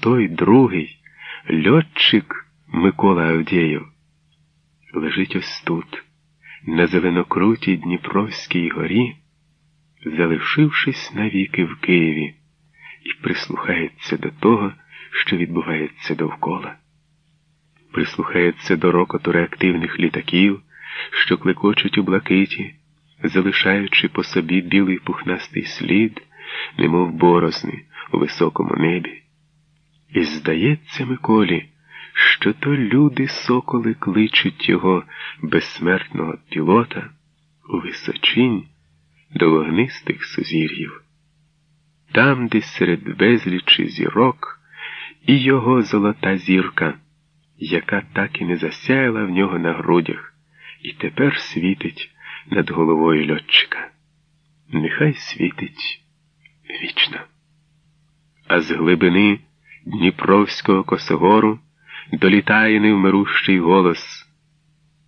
той другий льотчик Микола Авдєєв лежить ось тут, на зеленокрутій Дніпровській горі, залишившись навіки в Києві, і прислухається до того, що відбувається довкола. Прислухається до рокоту реактивних літаків, що клекочуть у блакиті, залишаючи по собі білий пухнастий слід, немов борозни у високому небі. І здається Миколі, що то люди соколи кличуть його безсмертного пілота у височинь до вогнистих сузір'їв. Там, десь серед безлічі зірок, і його золота зірка, яка так і не засяяла в нього на грудях, і тепер світить над головою льотчика. Нехай світить вічно. А з глибини Дніпровського косогору долітає невмирущий голос.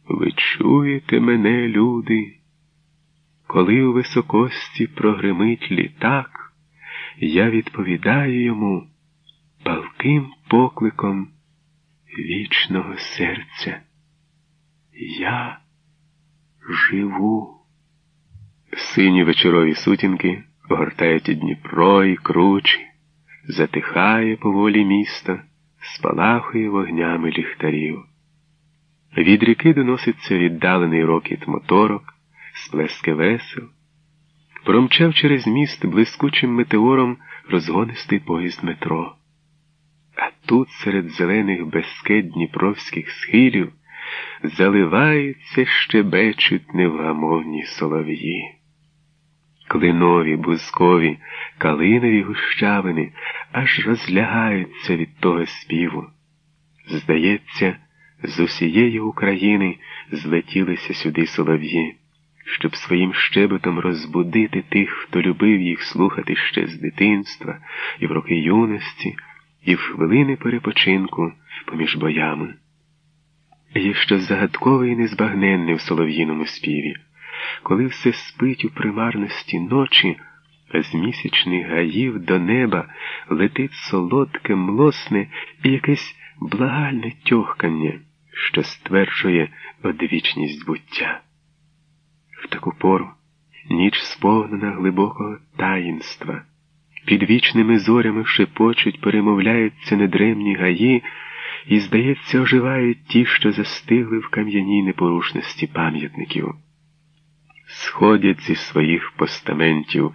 Ви чуєте мене, люди? Коли у високості прогримить літак, я відповідаю йому палким покликом вічного серця. Я живу. Сині вечорові сутінки огортають Дніпро і кручі, затихає поволі місто, спалахує вогнями ліхтарів. Від ріки доноситься віддалений рокіт моторок, сплески весел. Промчав через міст блискучим метеором розгонистий поїзд метро. А тут серед зелених безкет дніпровських схилів заливаються щебечуть невгамовні солов'ї. Клинові, бузкові, калинові гущавини аж розлягаються від того співу. Здається, з усієї України злетілися сюди солов'ї, щоб своїм щебетом розбудити тих, хто любив їх слухати ще з дитинства і в роки юності, і в хвилини перепочинку поміж боями. Є щось загадкове і незбагненне в солов'їному співі, коли все спить у примарності ночі, з місячних гаїв до неба летить солодке, млосне і якесь благальне тьохкання, що стверджує одвічність буття. В таку пору ніч сповнена глибокого таїнства, під вічними зорями шепочуть, перемовляються недремні гаї і, здається, оживають ті, що застигли в кам'яній непорушності пам'ятників. Сходять зі своїх постаментів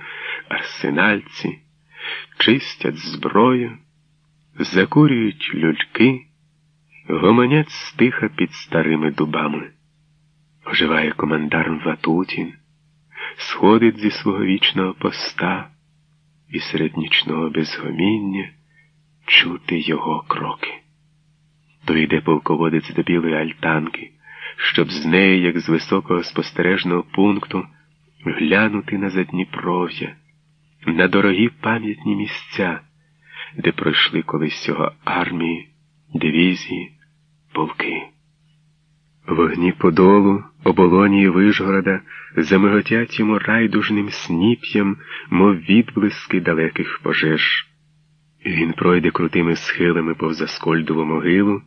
арсенальці, чистять зброю, закурюють люльки, гомонять стиха під старими дубами. Оживає командарм Ватутін, сходить зі свого вічного поста і серед нічного безгоміння чути його кроки. То йде полководець до білої альтанки, щоб з неї, як з високого спостережного пункту, глянути на Задніпров'я, на дорогі пам'ятні місця, де пройшли колись його армії, дивізії, полки. Вогні Подолу, оболонії Вижгорода замиготять йому райдужним сніп'ям, мов відблиски далеких пожеж. Він пройде крутими схилами повз Аскольдову могилу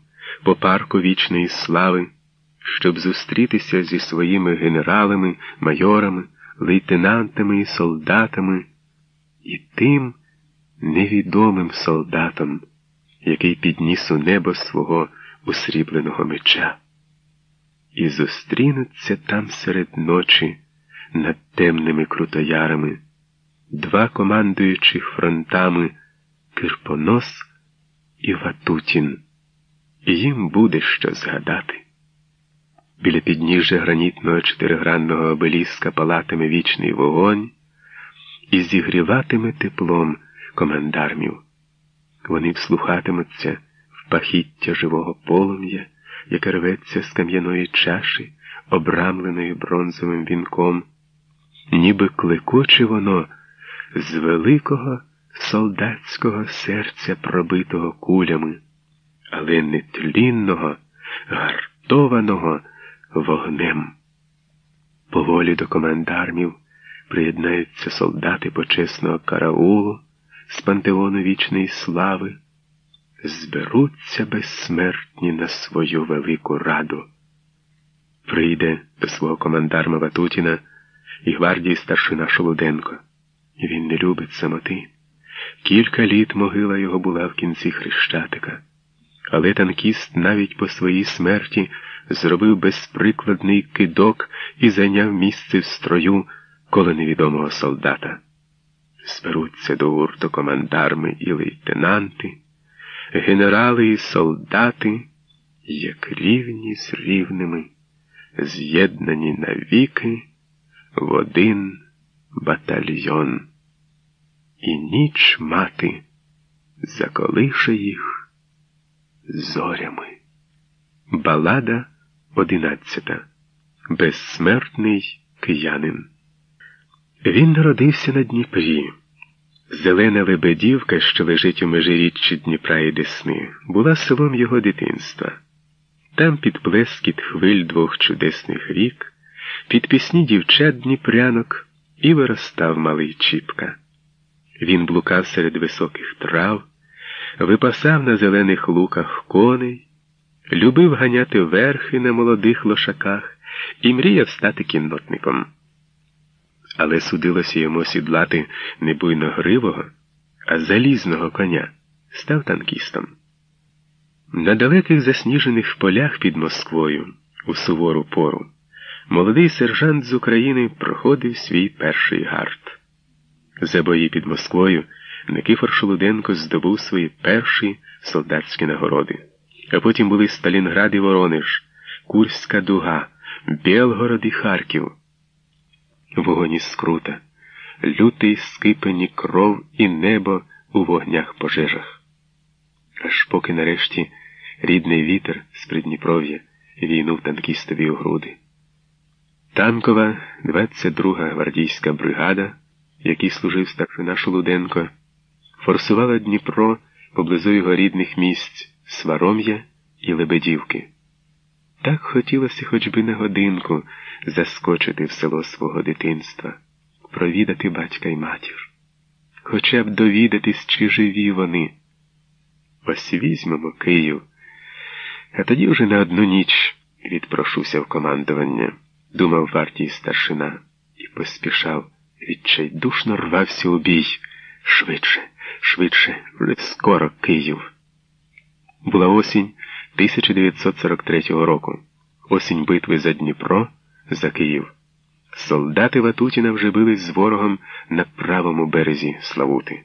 по парку вічної слави, щоб зустрітися зі своїми генералами, майорами, лейтенантами і солдатами і тим невідомим солдатом, який підніс у небо свого усрібленого меча. І зустрінуться там серед ночі над темними крутоярами два командуючих фронтами Кирпонос і Ватутін і їм буде що згадати. Біля підніжжя гранітного чотиригранного обеліска палатиме вічний вогонь і зігріватиме теплом командармів. Вони вслухатимуться в пахіття живого полум'я, яке рветься з кам'яної чаші, обрамленої бронзовим вінком, ніби клекоче воно з великого солдатського серця, пробитого кулями але нетлінного, гартованого вогнем. Поволі до командармів приєднаються солдати почесного караулу з пантеону вічної слави, зберуться безсмертні на свою велику раду. Прийде до свого командарма Ватутіна і гвардії старшина Шолуденко. Він не любить самоти. Кілька літ могила його була в кінці хрещатика, але танкіст навіть по своїй смерті зробив безприкладний кидок і зайняв місце в строю коло невідомого солдата. Зберуться до гурту командарми і лейтенанти, генерали і солдати, як рівні з рівними, з'єднані навіки в один батальйон. І ніч мати заколише їх зорями. Балада одинадцята. Безсмертний киянин. Він народився на Дніпрі. Зелена лебедівка, що лежить у межиріччі Дніпра і Десни, була селом його дитинства. Там під плескіт хвиль двох чудесних рік, під пісні дівчат дніпрянок і виростав малий Чіпка. Він блукав серед високих трав, випасав на зелених луках коней, любив ганяти верхи на молодих лошаках і мріяв стати кіннотником але судилося йому сідлати не буйногривого, а залізного коня, став танкістом. На далеких засніжених полях під Москвою у сувору пору молодий сержант з України проходив свій перший гард. За бої під Москвою Никифор Шолуденко здобув свої перші солдатські нагороди. А потім були Сталінград і Воронеж, Курська дуга, Білгород і Харків вогонь і скрута, лютий скипані кров і небо у вогнях пожежах. Аж поки нарешті рідний вітер з Придніпров'я війнув танкістові у груди. Танкова 22-га гвардійська бригада, який служив старшина Шолуденко, форсувала Дніпро поблизу його рідних місць Сваром'я і Лебедівки. Так хотілося хоч би на годинку заскочити в село свого дитинства, провідати батька й матір, хоча б довідатись, чи живі вони. Ось візьмемо Київ, а тоді вже на одну ніч відпрошуся в командування, думав вартій старшина і поспішав, відчайдушно рвався у бій. Швидше, швидше, вже скоро Київ. Була осінь. 1943 року, осінь битви за Дніпро, за Київ. Солдати Ватутіна вже бились з ворогом на правому березі Славути.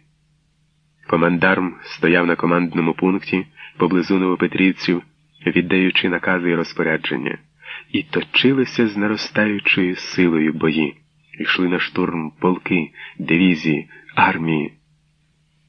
Командарм стояв на командному пункті поблизу Новопетрівців, віддаючи накази і розпорядження, і точилися з наростаючою силою бої, йшли на штурм полки, дивізії, армії.